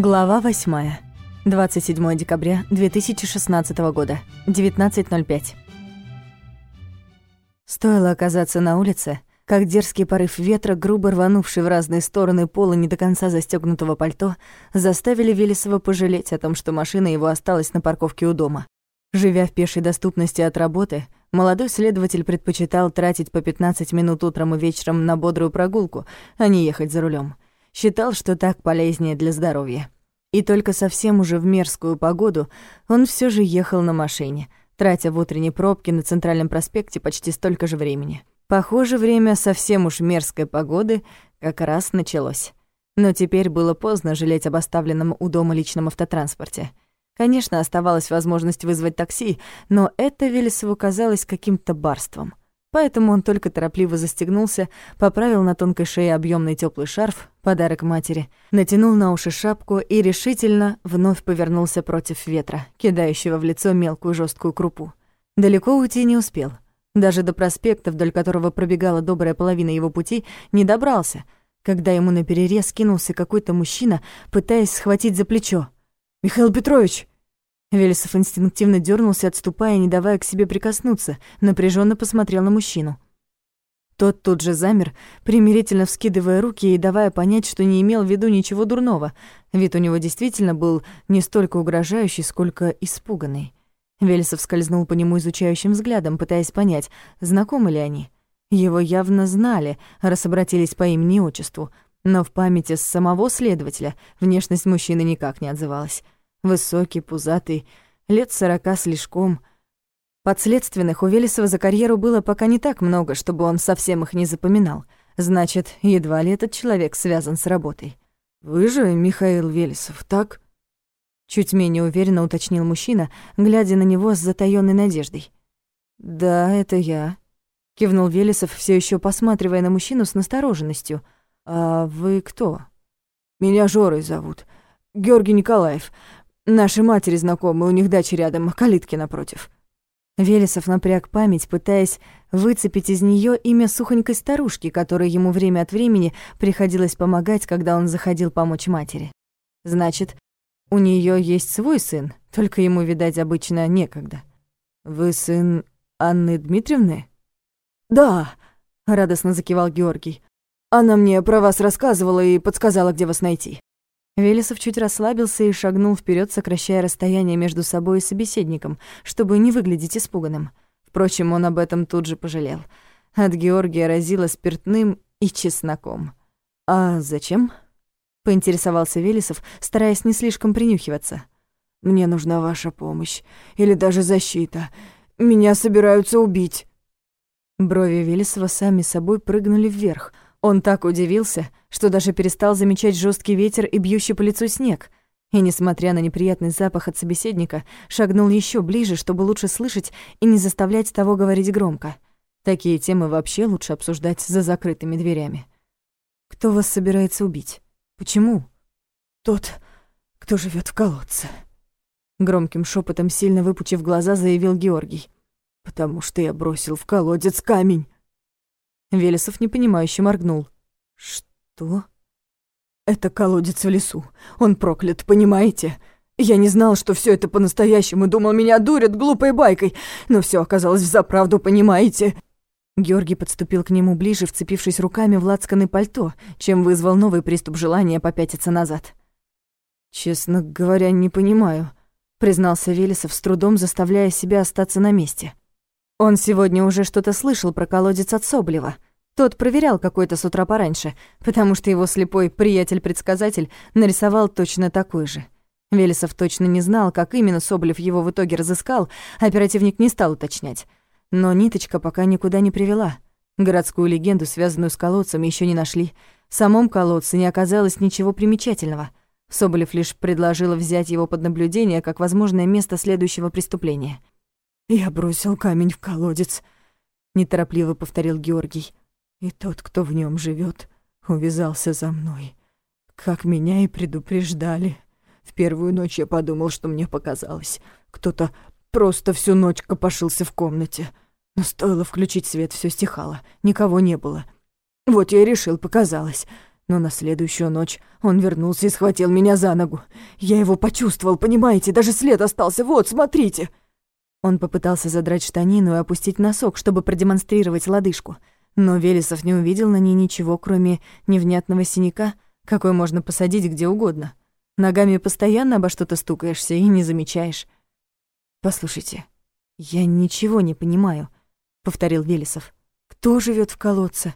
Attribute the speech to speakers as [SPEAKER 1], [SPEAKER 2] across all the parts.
[SPEAKER 1] Глава 8. 27 декабря 2016 года. 19.05. Стоило оказаться на улице, как дерзкий порыв ветра, грубо рванувший в разные стороны пола не до конца застегнутого пальто, заставили Велесова пожалеть о том, что машина его осталась на парковке у дома. Живя в пешей доступности от работы, молодой следователь предпочитал тратить по 15 минут утром и вечером на бодрую прогулку, а не ехать за рулем. Считал, что так полезнее для здоровья. И только совсем уже в мерзкую погоду он все же ехал на машине, тратя в утренней пробке на Центральном проспекте почти столько же времени. Похоже, время совсем уж мерзкой погоды как раз началось. Но теперь было поздно жалеть об оставленном у дома личном автотранспорте. Конечно, оставалась возможность вызвать такси, но это Велесову казалось каким-то барством. Поэтому он только торопливо застегнулся, поправил на тонкой шее объемный теплый шарф, подарок матери, натянул на уши шапку и решительно вновь повернулся против ветра, кидающего в лицо мелкую жесткую крупу. Далеко уйти не успел. Даже до проспекта, вдоль которого пробегала добрая половина его пути, не добрался, когда ему на перерез кинулся какой-то мужчина, пытаясь схватить за плечо. «Михаил Петрович!» Велесов инстинктивно дернулся, отступая, не давая к себе прикоснуться, напряженно посмотрел на мужчину. Тот тут же замер, примирительно вскидывая руки и давая понять, что не имел в виду ничего дурного. Вид у него действительно был не столько угрожающий, сколько испуганный. Велесов скользнул по нему изучающим взглядом, пытаясь понять, знакомы ли они. Его явно знали, раз обратились по имени и отчеству, но в памяти самого следователя внешность мужчины никак не отзывалась. Высокий, пузатый, лет сорока слишком. Подследственных у Велесова за карьеру было пока не так много, чтобы он совсем их не запоминал. Значит, едва ли этот человек связан с работой. «Вы же Михаил Велесов, так?» Чуть менее уверенно уточнил мужчина, глядя на него с затаённой надеждой. «Да, это я», — кивнул Велесов, все еще посматривая на мужчину с настороженностью. «А вы кто?» «Меня Жорой зовут. Георгий Николаев. Наши матери знакомы, у них дача рядом, калитки напротив». Велесов напряг память, пытаясь выцепить из нее имя сухонькой старушки, которой ему время от времени приходилось помогать, когда он заходил помочь матери. Значит, у нее есть свой сын, только ему, видать, обычно некогда. «Вы сын Анны Дмитриевны?» «Да», — радостно закивал Георгий. «Она мне про вас рассказывала и подсказала, где вас найти». Велесов чуть расслабился и шагнул вперед, сокращая расстояние между собой и собеседником, чтобы не выглядеть испуганным. Впрочем, он об этом тут же пожалел. От Георгия разило спиртным и чесноком. «А зачем?» — поинтересовался Велесов, стараясь не слишком принюхиваться. «Мне нужна ваша помощь. Или даже защита. Меня собираются убить». Брови Велесова сами собой прыгнули вверх — он так удивился, что даже перестал замечать жесткий ветер и бьющий по лицу снег. И, несмотря на неприятный запах от собеседника, шагнул еще ближе, чтобы лучше слышать и не заставлять того говорить громко. Такие темы вообще лучше обсуждать за закрытыми дверями. «Кто вас собирается убить? Почему?» «Тот, кто живет в колодце», — громким шепотом сильно выпучив глаза, заявил Георгий. «Потому что я бросил в колодец камень». Велесов непонимающе моргнул. «Что?» «Это колодец в лесу. Он проклят, понимаете? Я не знал, что все это по-настоящему, думал, меня дурят глупой байкой, но все оказалось взаправду, понимаете?» Георгий подступил к нему ближе, вцепившись руками в лацканы пальто, чем вызвал новый приступ желания попятиться назад. «Честно говоря, не понимаю», — признался Велесов, с трудом заставляя себя остаться на месте. Он сегодня уже что-то слышал про колодец от Соблева. Тот проверял какой-то с утра пораньше, потому что его слепой приятель-предсказатель нарисовал точно такой же. Велесов точно не знал, как именно Соблев его в итоге разыскал, оперативник не стал уточнять. Но ниточка пока никуда не привела. Городскую легенду, связанную с колодцем, еще не нашли. В самом колодце не оказалось ничего примечательного. Соболев лишь предложил взять его под наблюдение как возможное место следующего преступления — «Я бросил камень в колодец», — неторопливо повторил Георгий. «И тот, кто в нем живет, увязался за мной. Как меня и предупреждали. В первую ночь я подумал, что мне показалось. Кто-то просто всю ночь копошился в комнате. Но стоило включить свет, все стихало, никого не было. Вот я и решил, показалось.
[SPEAKER 2] Но на следующую ночь он вернулся и схватил меня за ногу. Я его почувствовал, понимаете? Даже след остался. Вот, смотрите!»
[SPEAKER 1] Он попытался задрать штанину и опустить носок, чтобы продемонстрировать лодыжку. Но Велесов не увидел на ней ничего, кроме невнятного синяка, какой можно посадить где угодно. Ногами постоянно обо что-то стукаешься и не замечаешь. «Послушайте, я ничего не понимаю», — повторил Велесов. «Кто живет в колодце?»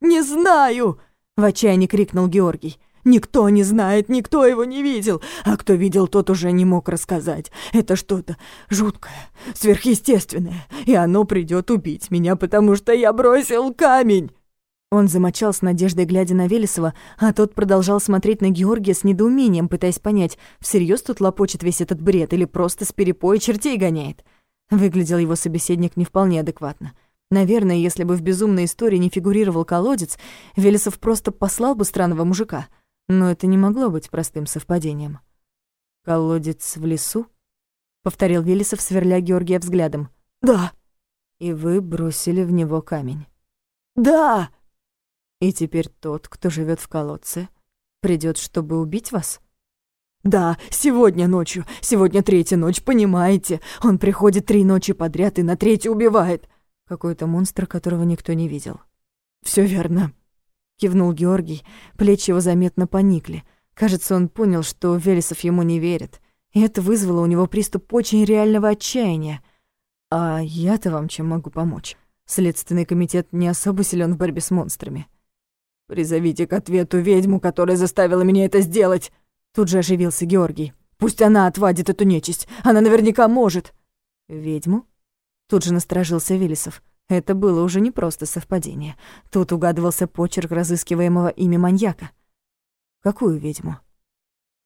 [SPEAKER 2] «Не знаю!» — в отчаянии крикнул Георгий. Никто не знает, никто его не видел, а кто видел, тот уже не мог рассказать. Это что-то жуткое, сверхъестественное, и оно придет убить меня, потому что я бросил камень».
[SPEAKER 1] Он замочал с надеждой, глядя на Велесова, а тот продолжал смотреть на Георгия с недоумением, пытаясь понять, всерьез тут лопочет весь этот бред или просто с перепоя чертей гоняет. Выглядел его собеседник не вполне адекватно. Наверное, если бы в безумной истории не фигурировал колодец, Велесов просто послал бы странного мужика — но это не могло быть простым совпадением. «Колодец в лесу?» — повторил Велесов, сверля Георгия взглядом.
[SPEAKER 2] «Да».
[SPEAKER 1] «И вы бросили в него камень?»
[SPEAKER 2] «Да».
[SPEAKER 1] «И теперь тот, кто живет в колодце, придет, чтобы убить вас?»
[SPEAKER 2] «Да, сегодня ночью. Сегодня третья ночь, понимаете? Он приходит три ночи подряд и на третью убивает».
[SPEAKER 1] Какой-то монстр, которого никто не видел.
[SPEAKER 2] Все верно
[SPEAKER 1] кивнул Георгий. Плечи его заметно поникли. Кажется, он понял, что Велесов ему не верит. И это вызвало у него приступ очень реального отчаяния. А я-то вам чем могу помочь? Следственный комитет не особо силен в борьбе с монстрами.
[SPEAKER 2] «Призовите к ответу ведьму, которая заставила меня это сделать!» Тут же оживился Георгий. «Пусть она отвадит эту нечисть. Она наверняка может!»
[SPEAKER 1] «Ведьму?» Тут же насторожился Велесов. Это было уже не просто совпадение. Тут угадывался почерк разыскиваемого ими маньяка. Какую ведьму?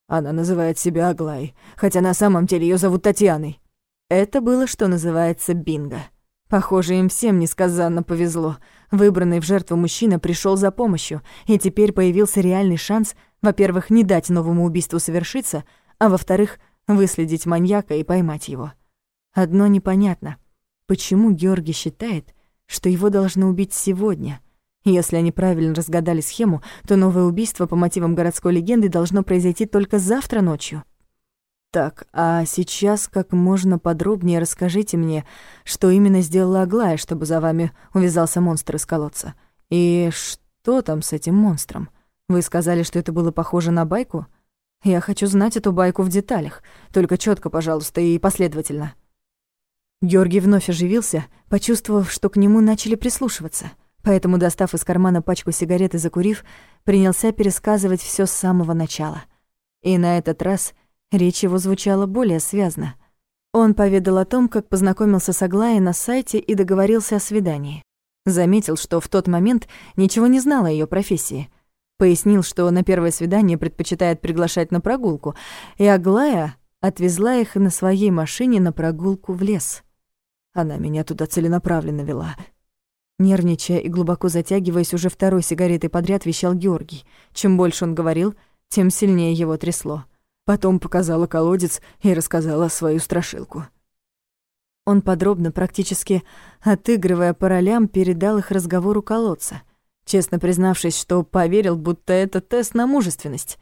[SPEAKER 2] Она называет себя Аглай, хотя на самом деле ее зовут Татьяной.
[SPEAKER 1] Это было, что называется, бинго. Похоже, им всем несказанно повезло. Выбранный в жертву мужчина пришел за помощью, и теперь появился реальный шанс, во-первых, не дать новому убийству совершиться, а во-вторых, выследить маньяка и поймать его. Одно непонятно. Почему Георгий считает, что его должны убить сегодня? Если они правильно разгадали схему, то новое убийство по мотивам городской легенды должно произойти только завтра ночью. Так, а сейчас как можно подробнее расскажите мне, что именно сделала Аглая, чтобы за вами увязался монстр из колодца. И что там с этим монстром? Вы сказали, что это было похоже на байку? Я хочу знать эту байку в деталях, только четко, пожалуйста, и последовательно. Георгий вновь оживился, почувствовав, что к нему начали прислушиваться. Поэтому, достав из кармана пачку сигарет и закурив, принялся пересказывать все с самого начала. И на этот раз речь его звучала более связно. Он поведал о том, как познакомился с Аглаей на сайте и договорился о свидании. Заметил, что в тот момент ничего не знал о её профессии. Пояснил, что на первое свидание предпочитает приглашать на прогулку, и Аглая отвезла их на своей машине на прогулку в лес. Она меня туда целенаправленно вела. Нервничая и глубоко затягиваясь уже второй сигаретой подряд, вещал Георгий. Чем больше он говорил, тем сильнее его трясло. Потом показала колодец и рассказала свою страшилку. Он подробно, практически отыгрывая по ролям, передал их разговору колодца, честно признавшись, что поверил, будто это тест на мужественность.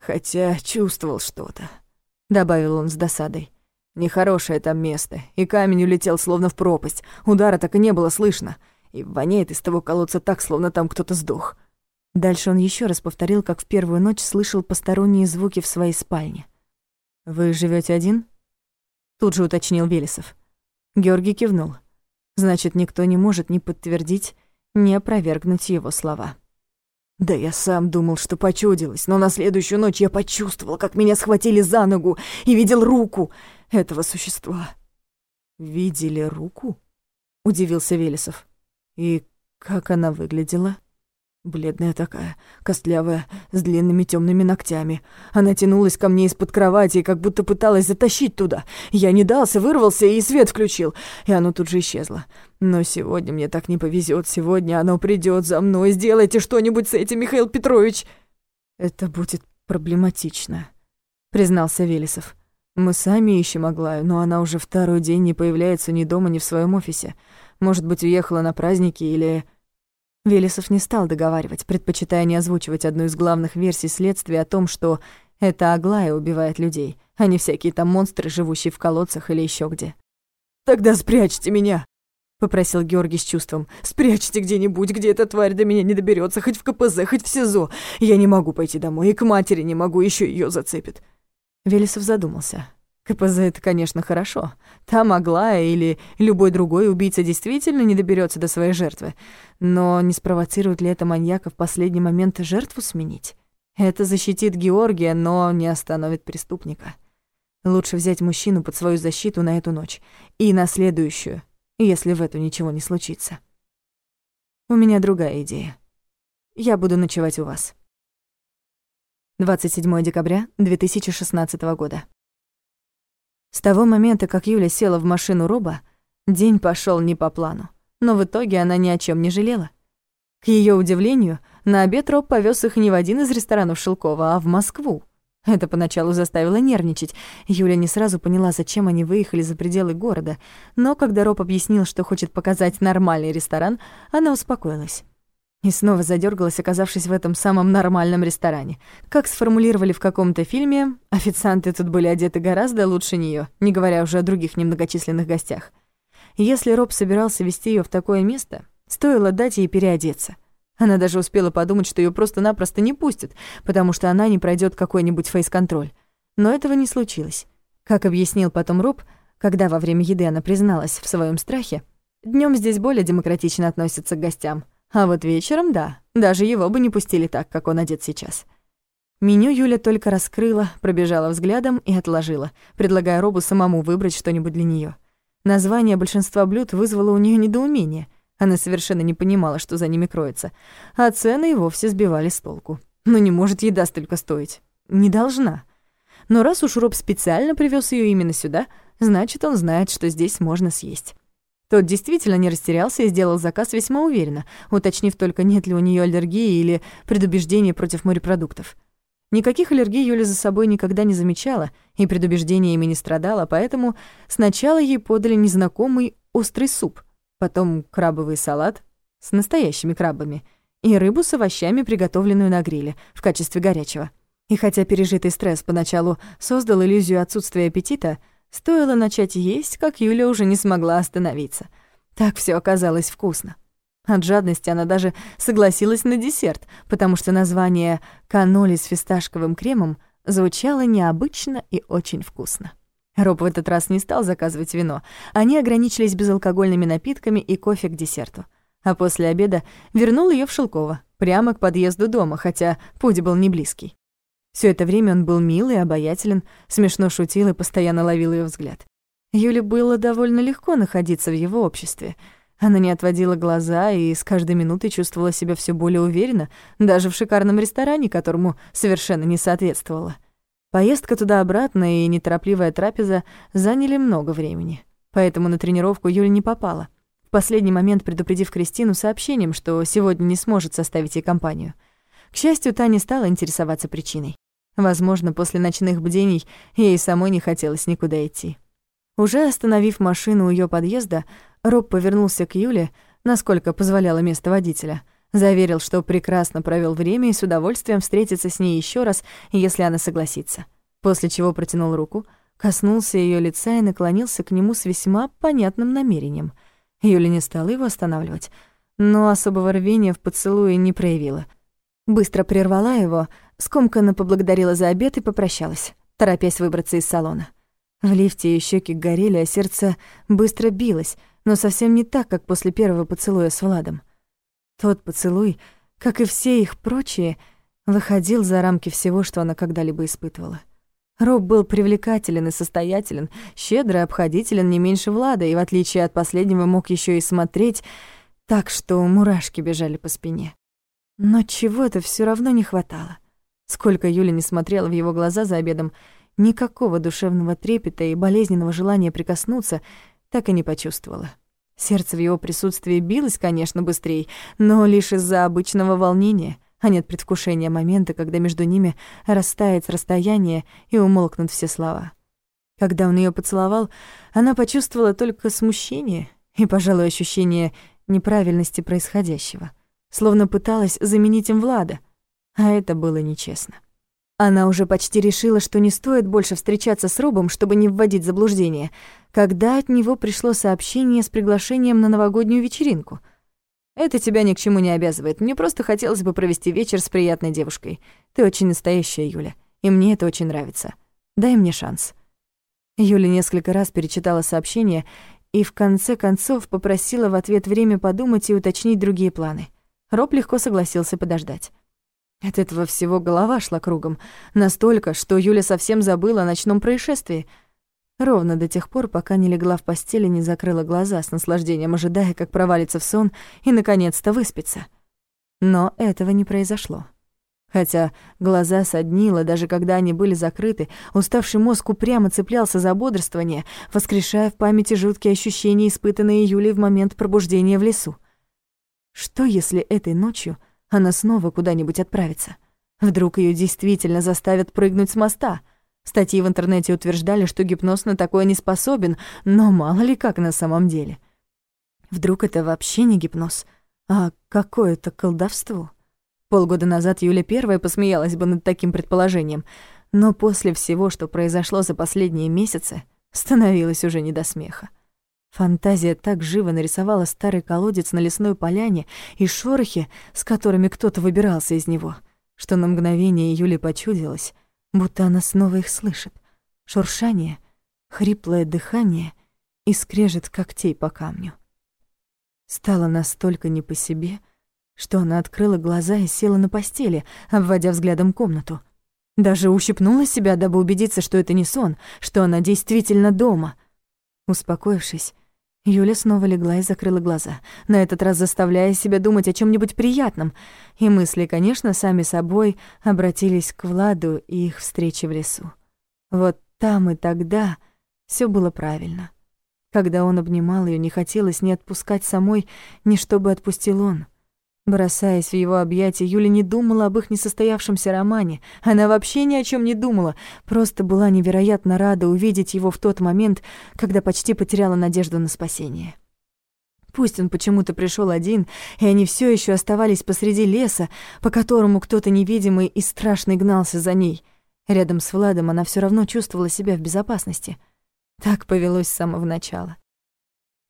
[SPEAKER 1] «Хотя чувствовал что-то», — добавил он с досадой. Нехорошее там место, и камень улетел словно в пропасть. Удара так и не было слышно. И воняет из того колодца так, словно там кто-то сдох. Дальше он еще раз повторил, как в первую ночь слышал посторонние звуки в своей спальне. «Вы живете один?» Тут же уточнил Велесов. Георгий кивнул. Значит, никто не может ни подтвердить, ни опровергнуть его слова. Да я сам думал, что почудилось, но на следующую ночь я почувствовал, как меня схватили за ногу и видел руку этого существа. «Видели руку?» — удивился Велесов. «И как она выглядела?» Бледная такая, костлявая, с длинными темными ногтями. Она тянулась ко мне из-под кровати и как будто пыталась затащить туда. Я не дался, вырвался и свет включил, и оно тут же исчезло. Но сегодня мне так не повезет. Сегодня оно придет за мной. Сделайте что-нибудь с этим, Михаил Петрович. Это будет проблематично, признался Велесов. Мы сами ищем Аглаю, но она уже второй день не появляется ни дома, ни в своем офисе. Может быть, уехала на праздники или... Велесов не стал договаривать, предпочитая не озвучивать одну из главных версий следствия о том, что это Аглая убивает людей, а не всякие там монстры, живущие в колодцах или еще где.
[SPEAKER 2] «Тогда спрячьте меня!» — попросил Георгий с чувством. «Спрячьте где-нибудь, где эта тварь до меня не доберется, хоть в КПЗ, хоть в СИЗО. Я не могу пойти домой, и к матери не могу, еще ее зацепит».
[SPEAKER 1] Велесов задумался. КПЗ — это, конечно, хорошо. Там Аглая или любой другой убийца действительно не доберется до своей жертвы. Но не спровоцирует ли это маньяка в последний момент жертву сменить? Это защитит Георгия, но не остановит преступника. Лучше взять мужчину под свою защиту на эту ночь и на следующую, если в эту ничего не случится. У меня другая идея. Я буду ночевать у вас. 27 декабря 2016 года. С того момента, как Юля села в машину Роба, день пошел не по плану. Но в итоге она ни о чем не жалела. К ее удивлению, на обед Роб повез их не в один из ресторанов Шелкова, а в Москву. Это поначалу заставило нервничать. Юля не сразу поняла, зачем они выехали за пределы города, но когда Роб объяснил, что хочет показать нормальный ресторан, она успокоилась. И снова задергалась, оказавшись в этом самом нормальном ресторане. Как сформулировали в каком-то фильме, официанты тут были одеты гораздо лучше нее, не говоря уже о других немногочисленных гостях. Если Роб собирался вести ее в такое место, стоило дать ей переодеться. Она даже успела подумать, что ее просто-напросто не пустят, потому что она не пройдет какой-нибудь фейс-контроль. Но этого не случилось. Как объяснил потом Роб, когда во время еды она призналась в своем страхе, днем здесь более демократично относятся к гостям — а вот вечером, да, даже его бы не пустили так, как он одет сейчас. Меню Юля только раскрыла, пробежала взглядом и отложила, предлагая Робу самому выбрать что-нибудь для нее. Название большинства блюд вызвало у нее недоумение. Она совершенно не понимала, что за ними кроется. А цены и вовсе сбивали с толку. Ну не может еда столько стоить. Не должна. Но раз уж Роб специально привез ее именно сюда, значит, он знает, что здесь можно съесть. Тот действительно не растерялся и сделал заказ весьма уверенно, уточнив только, нет ли у нее аллергии или предубеждения против морепродуктов. Никаких аллергий Юля за собой никогда не замечала и предубеждениями не страдала, поэтому сначала ей подали незнакомый острый суп, потом крабовый салат с настоящими крабами и рыбу с овощами, приготовленную на гриле, в качестве горячего. И хотя пережитый стресс поначалу создал иллюзию отсутствия аппетита, Стоило начать есть, как Юля уже не смогла остановиться. Так все оказалось вкусно. От жадности она даже согласилась на десерт, потому что название «каноли с фисташковым кремом» звучало необычно и очень вкусно. Роб в этот раз не стал заказывать вино. Они ограничились безалкогольными напитками и кофе к десерту. А после обеда вернул ее в Шелково, прямо к подъезду дома, хотя путь был не близкий. Все это время он был милый, обаятелен, смешно шутил и постоянно ловил ее взгляд. Юле было довольно легко находиться в его обществе. Она не отводила глаза и с каждой минутой чувствовала себя все более уверенно, даже в шикарном ресторане, которому совершенно не соответствовала. Поездка туда-обратно и неторопливая трапеза заняли много времени. Поэтому на тренировку Юля не попала. В последний момент предупредив Кристину сообщением, что сегодня не сможет составить ей компанию. К счастью, та не стала интересоваться причиной. Возможно, после ночных бдений ей самой не хотелось никуда идти. Уже остановив машину у ее подъезда, Роб повернулся к Юле, насколько позволяло место водителя. Заверил, что прекрасно провел время и с удовольствием встретится с ней еще раз, если она согласится. После чего протянул руку, коснулся ее лица и наклонился к нему с весьма понятным намерением. Юля не стала его останавливать, но особого рвения в поцелуе не проявила. Быстро прервала его, скомканно поблагодарила за обед и попрощалась, торопясь выбраться из салона. В лифте ее щеки горели, а сердце быстро билось, но совсем не так, как после первого поцелуя с Владом. Тот поцелуй, как и все их прочие, выходил за рамки всего, что она когда-либо испытывала. Роб был привлекателен и состоятелен, щедрый и обходителен не меньше Влада, и в отличие от последнего мог еще и смотреть так, что мурашки бежали по спине. Но чего-то все равно не хватало. Сколько Юля не смотрела в его глаза за обедом, никакого душевного трепета и болезненного желания прикоснуться так и не почувствовала. Сердце в его присутствии билось, конечно, быстрее, но лишь из-за обычного волнения, а не от предвкушения момента, когда между ними растает расстояние и умолкнут все слова. Когда он ее поцеловал, она почувствовала только смущение и, пожалуй, ощущение неправильности происходящего — словно пыталась заменить им Влада, а это было нечестно. Она уже почти решила, что не стоит больше встречаться с Робом, чтобы не вводить заблуждение, когда от него пришло сообщение с приглашением на новогоднюю вечеринку. «Это тебя ни к чему не обязывает. Мне просто хотелось бы провести вечер с приятной девушкой. Ты очень настоящая, Юля, и мне это очень нравится. Дай мне шанс». Юля несколько раз перечитала сообщение и в конце концов попросила в ответ время подумать и уточнить другие планы. Роб легко согласился подождать. От этого всего голова шла кругом. Настолько, что Юля совсем забыла о ночном происшествии. Ровно до тех пор, пока не легла в постели, не закрыла глаза с наслаждением, ожидая, как провалится в сон и, наконец-то, выспится. Но этого не произошло. Хотя глаза соднило, даже когда они были закрыты, уставший мозг упрямо цеплялся за бодрствование, воскрешая в памяти жуткие ощущения, испытанные Юлей в момент пробуждения в лесу. Что, если этой ночью она снова куда-нибудь отправится. Вдруг ее действительно заставят прыгнуть с моста. Статьи в интернете утверждали, что гипноз на такое не способен, но мало ли как на самом деле. Вдруг это вообще не гипноз, а какое-то колдовство. Полгода назад Юля первая посмеялась бы над таким предположением, но после всего, что произошло за последние месяцы, становилось уже не до смеха. Фантазия так живо нарисовала старый колодец на лесной поляне и шорохи, с которыми кто-то выбирался из него, что на мгновение Юле почудилось, будто она снова их слышит. Шуршание, хриплое дыхание и скрежет когтей по камню. Стало настолько не по себе, что она открыла глаза и села на постели, обводя взглядом комнату. Даже ущипнула себя, дабы убедиться, что это не сон, что она действительно дома. Успокоившись, Юля снова легла и закрыла глаза, на этот раз заставляя себя думать о чем нибудь приятном, и мысли, конечно, сами собой обратились к Владу и их встрече в лесу. Вот там и тогда все было правильно. Когда он обнимал ее, не хотелось ни отпускать самой, ни чтобы отпустил он. Бросаясь в его объятия, Юля не думала об их несостоявшемся романе. Она вообще ни о чем не думала, просто была невероятно рада увидеть его в тот момент, когда почти потеряла надежду на спасение. Пусть он почему-то пришел один, и они все еще оставались посреди леса, по которому кто-то невидимый и страшный гнался за ней. Рядом с Владом она все равно чувствовала себя в безопасности. Так повелось с самого начала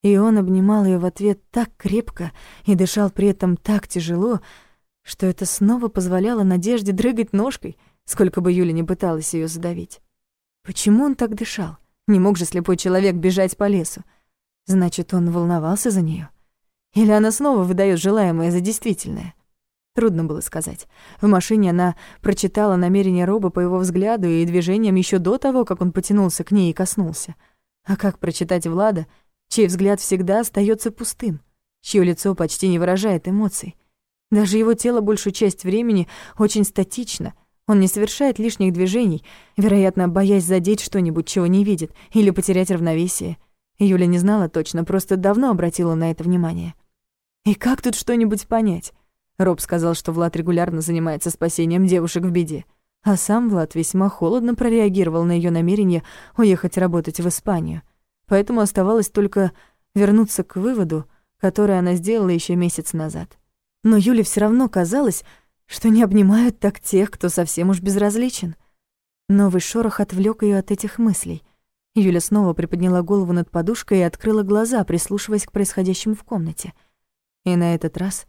[SPEAKER 1] и он обнимал ее в ответ так крепко и дышал при этом так тяжело, что это снова позволяло Надежде дрыгать ножкой, сколько бы Юля не пыталась ее задавить. Почему он так дышал? Не мог же слепой человек бежать по лесу. Значит, он волновался за нее. Или она снова выдает желаемое за действительное? Трудно было сказать. В машине она прочитала намерение Роба по его взгляду и движениям еще до того, как он потянулся к ней и коснулся. А как прочитать Влада — чей взгляд всегда остается пустым, чье лицо почти не выражает эмоций. Даже его тело большую часть времени очень статично, он не совершает лишних движений, вероятно, боясь задеть что-нибудь, чего не видит, или потерять равновесие. Юля не знала точно, просто давно обратила на это внимание. И как тут что-нибудь понять? Роб сказал, что Влад регулярно занимается спасением девушек в беде. А сам Влад весьма холодно прореагировал на ее намерение уехать работать в Испанию — Поэтому оставалось только вернуться к выводу, который она сделала еще месяц назад. Но Юле все равно казалось, что не обнимают так тех, кто совсем уж безразличен. Новый шорох отвлек ее от этих мыслей. Юля снова приподняла голову над подушкой и открыла глаза, прислушиваясь к происходящему в комнате. И на этот раз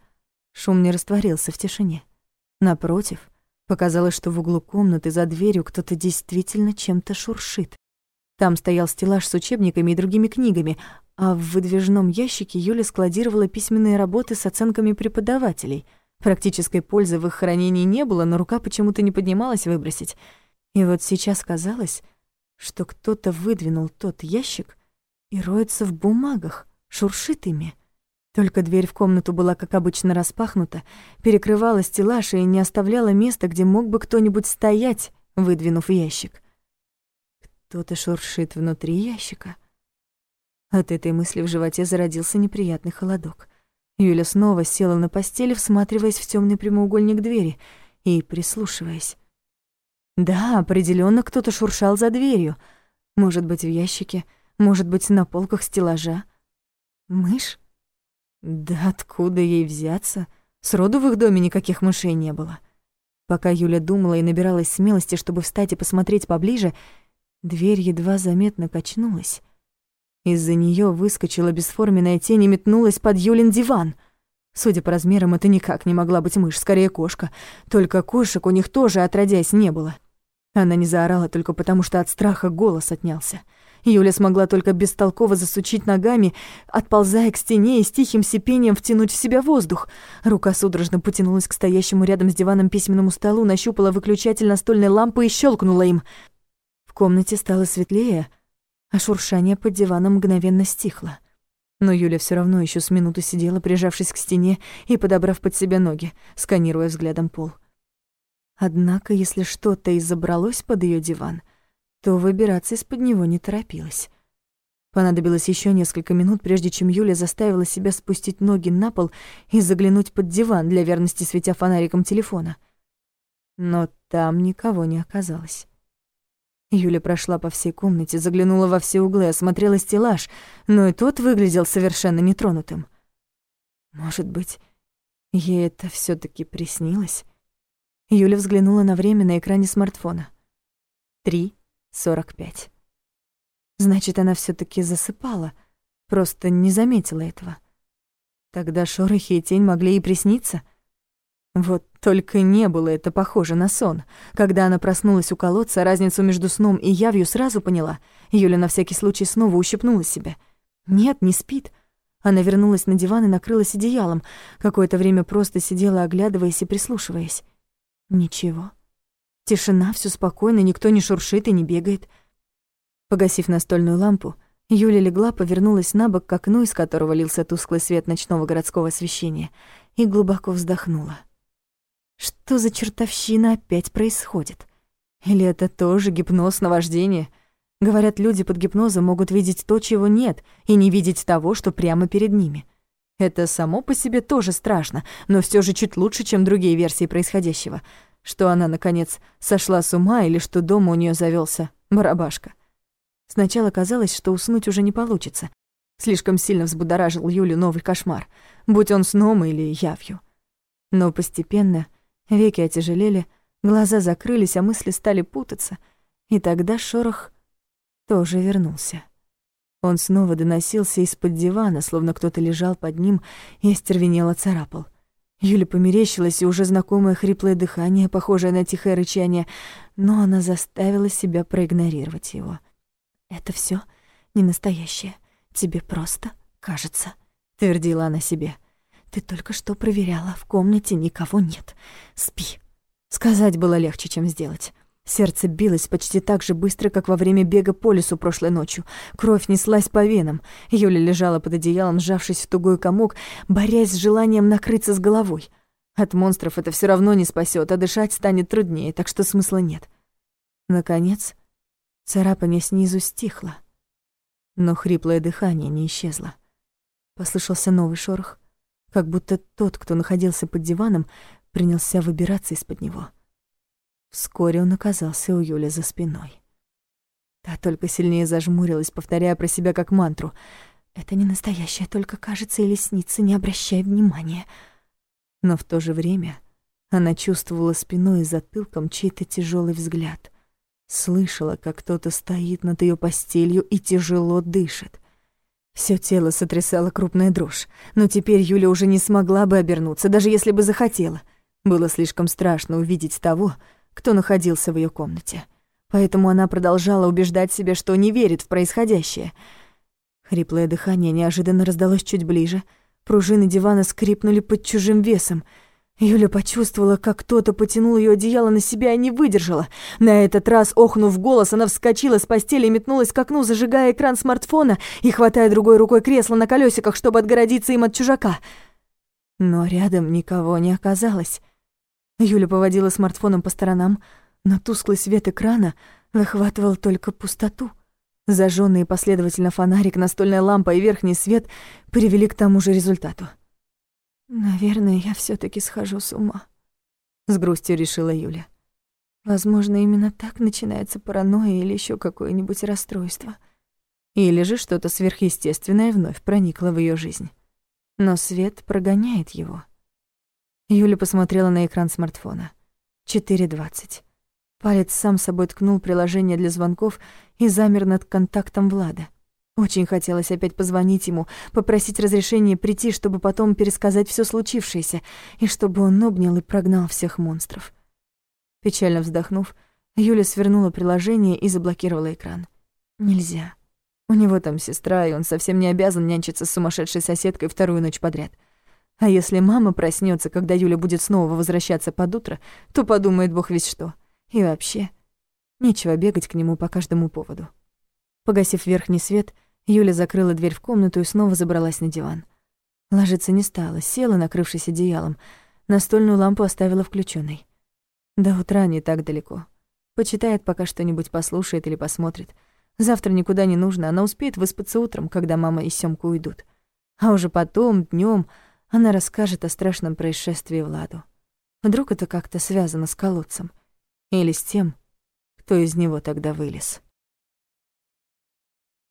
[SPEAKER 1] шум не растворился в тишине. Напротив, показалось, что в углу комнаты за дверью кто-то действительно чем-то шуршит. Там стоял стеллаж с учебниками и другими книгами, а в выдвижном ящике Юля складировала письменные работы с оценками преподавателей. Практической пользы в их хранении не было, но рука почему-то не поднималась выбросить. И вот сейчас казалось, что кто-то выдвинул тот ящик и роется в бумагах, шуршит ими. Только дверь в комнату была, как обычно, распахнута, перекрывала стеллаж и не оставляла места, где мог бы кто-нибудь стоять, выдвинув ящик. Кто-то шуршит внутри ящика. От этой мысли в животе зародился неприятный холодок. Юля снова села на постели, всматриваясь в темный прямоугольник двери и прислушиваясь. Да, определенно кто-то шуршал за дверью. Может быть, в ящике, может быть, на полках стеллажа. Мышь? Да откуда ей взяться? Сроду в их доме никаких мышей не было. Пока Юля думала и набиралась смелости, чтобы встать и посмотреть поближе, дверь едва заметно качнулась. Из-за нее выскочила бесформенная тень и метнулась под Юлин диван. Судя по размерам, это никак не могла быть мышь, скорее кошка. Только кошек у них тоже отродясь не было. Она не заорала только потому, что от страха голос отнялся. Юля смогла только бестолково засучить ногами, отползая к стене и с тихим сипением втянуть в себя воздух. Рука судорожно потянулась к стоящему рядом с диваном письменному столу, нащупала выключатель настольной лампы и щелкнула им. Комнате стало светлее, а шуршание под диваном мгновенно стихло. Но Юля все равно еще с минуту сидела, прижавшись к стене и подобрав под себя ноги, сканируя взглядом пол. Однако, если что-то и забралось под ее диван — то выбираться из-под него не торопилась. Понадобилось еще несколько минут, прежде чем Юля заставила себя спустить ноги на пол и заглянуть под диван, для верности светя фонариком телефона. Но там никого не оказалось. Юля прошла по всей комнате, заглянула во все углы, осмотрела стеллаж, но и тот выглядел совершенно нетронутым. Может быть, ей это все таки приснилось? Юля взглянула на время на экране смартфона. Три 45. Значит, она все таки засыпала, просто не заметила этого. Тогда шорохи и тень могли и присниться. Вот только не было это похоже на сон. Когда она проснулась у колодца, разницу между сном и явью сразу поняла. Юля на всякий случай снова ущипнула себя. Нет, не спит. Она вернулась на диван и накрылась одеялом. Какое-то время просто сидела, оглядываясь и прислушиваясь. Ничего. Тишина, все спокойно, никто не шуршит и не бегает. Погасив настольную лампу, Юля легла, повернулась на бок к окну, из которого лился тусклый свет ночного городского освещения, и глубоко вздохнула. Что за чертовщина опять происходит? Или это тоже гипноз, наваждение? Говорят, люди под гипнозом могут видеть то, чего нет, и не видеть того, что прямо перед ними. Это само по себе тоже страшно, но все же чуть лучше, чем другие версии происходящего — что она, наконец, сошла с ума или что дома у нее завелся барабашка. Сначала казалось, что уснуть уже не получится. Слишком сильно взбудоражил Юлю новый кошмар, будь он сном или явью. Но постепенно веки отяжелели, глаза закрылись, а мысли стали путаться, и тогда шорох тоже вернулся. Он снова доносился из-под дивана, словно кто-то лежал под ним и остервенело царапал. Юля померещилась, и уже знакомое хриплое дыхание, похожее на тихое рычание, но она заставила себя проигнорировать его. «Это все не настоящее. Тебе просто кажется», — твердила она себе. «Ты только что проверяла, в комнате никого нет. Спи». Сказать было легче, чем сделать. Сердце билось почти так же быстро, как во время бега по лесу прошлой ночью. Кровь неслась по венам. Юля лежала под одеялом, сжавшись в тугой комок, борясь с желанием накрыться с головой. От монстров это все равно не спасет, а дышать станет труднее, так что смысла нет. Наконец, царапание снизу стихло. Но хриплое дыхание не исчезло. Послышался новый шорох, как будто тот, кто находился под диваном, принялся выбираться из-под него. Вскоре он оказался у Юли за спиной. Та только сильнее зажмурилась, повторяя про себя как мантру. «Это не настоящее, только кажется или снится, не обращай внимания». Но в то же время она чувствовала спиной и затылком чей-то тяжелый взгляд. Слышала, как кто-то стоит над ее постелью и тяжело дышит. Всё тело сотрясало крупная дрожь, но теперь Юля уже не смогла бы обернуться, даже если бы захотела. Было слишком страшно увидеть того, кто находился в ее комнате. Поэтому она продолжала убеждать себя, что не верит в происходящее. Хриплое дыхание неожиданно раздалось чуть ближе. Пружины дивана скрипнули под чужим весом. Юля почувствовала, как кто-то потянул ее одеяло на себя и не выдержала. На этот раз, охнув голос, она вскочила с постели и метнулась к окну, зажигая экран смартфона и хватая другой рукой кресло на колесиках, чтобы отгородиться им от чужака. Но рядом никого не оказалось. Юля поводила смартфоном по сторонам, но тусклый свет экрана выхватывал только пустоту. Зажженные последовательно фонарик, настольная лампа и верхний свет привели к тому же результату. «Наверное, я все таки схожу с ума», — с грустью решила Юля. «Возможно, именно так начинается паранойя или еще какое-нибудь расстройство. Или же что-то сверхъестественное вновь проникло в ее жизнь. Но свет прогоняет его». Юля посмотрела на экран смартфона. 4.20. Палец сам собой ткнул приложение для звонков и замер над контактом Влада. Очень хотелось опять позвонить ему, попросить разрешения прийти, чтобы потом пересказать все случившееся, и чтобы он обнял и прогнал всех монстров. Печально вздохнув, Юля свернула приложение и заблокировала экран. Нельзя. У него там сестра, и он совсем не обязан нянчиться с сумасшедшей соседкой вторую ночь подряд. А если мама проснется, когда Юля будет снова возвращаться под утро, то подумает бог весь что. И вообще, нечего бегать к нему по каждому поводу. Погасив верхний свет, Юля закрыла дверь в комнату и снова забралась на диван. Ложиться не стала, села, накрывшись одеялом. Настольную лампу оставила включенной. До утра не так далеко. Почитает, пока что-нибудь послушает или посмотрит. Завтра никуда не нужно, она успеет выспаться утром, когда мама и Сёмка уйдут. А уже потом, днем, она расскажет о страшном происшествии Владу. Вдруг это как-то связано с колодцем. Или с тем, кто из него тогда вылез.